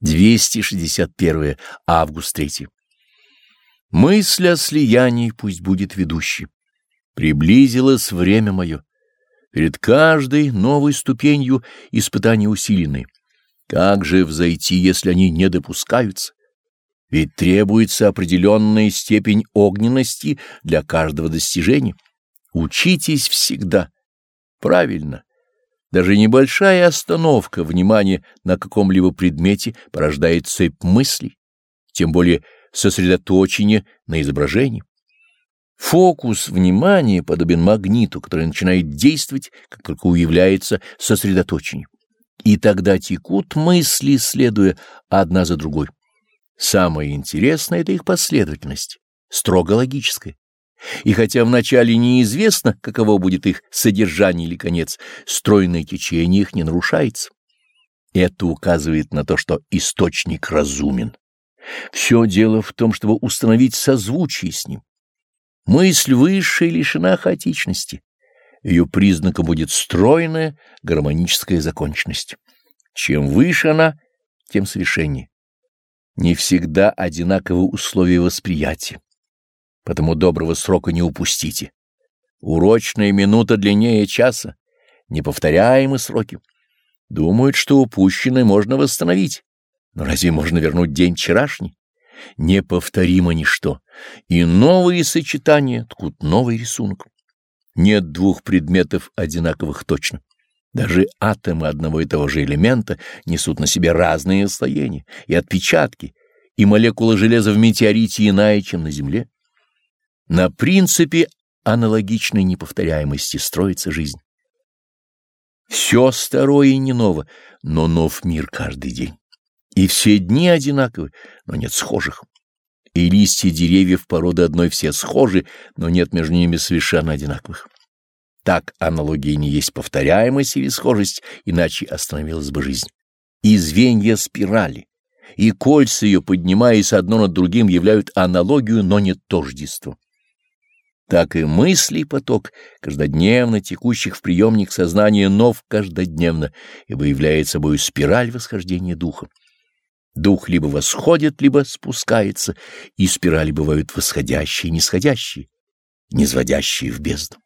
261 август 3. Мысль о слиянии пусть будет ведущей. Приблизилось время мое. Перед каждой новой ступенью испытания усилены. Как же взойти, если они не допускаются? Ведь требуется определенная степень огненности для каждого достижения. Учитесь всегда. Правильно. Даже небольшая остановка внимания на каком-либо предмете порождает цепь мыслей, тем более сосредоточение на изображении. Фокус внимания подобен магниту, который начинает действовать, как только уявляется сосредоточение. И тогда текут мысли, следуя одна за другой. Самое интересное — это их последовательность, строго логическая. И хотя вначале неизвестно, каково будет их содержание или конец, стройное течение их не нарушается. Это указывает на то, что источник разумен. Все дело в том, чтобы установить созвучие с ним. Мысль высшая лишена хаотичности. Ее признаком будет стройная гармоническая законченность. Чем выше она, тем совершеннее. Не всегда одинаковы условия восприятия потому доброго срока не упустите. Урочная минута длиннее часа, неповторяемы сроки. Думают, что упущенное можно восстановить. Но разве можно вернуть день вчерашний? Неповторимо ничто, и новые сочетания ткут новый рисунок. Нет двух предметов одинаковых точно. Даже атомы одного и того же элемента несут на себе разные слоения и отпечатки, и молекула железа в метеорите иная, чем на Земле. На принципе аналогичной неповторяемости строится жизнь. Все старое и не ново, но нов мир каждый день. И все дни одинаковы, но нет схожих. И листья деревьев породы одной все схожи, но нет между ними совершенно одинаковых. Так аналогия не есть повторяемость или схожесть, иначе остановилась бы жизнь. И звенья спирали, и кольца ее, поднимаясь одно над другим, являют аналогию, но не тождество так и мыслей поток, каждодневно текущих в приемник сознания нов каждодневно, ибо является собой спираль восхождения духа. Дух либо восходит, либо спускается, и спирали бывают восходящие и нисходящие, низводящие в бездну.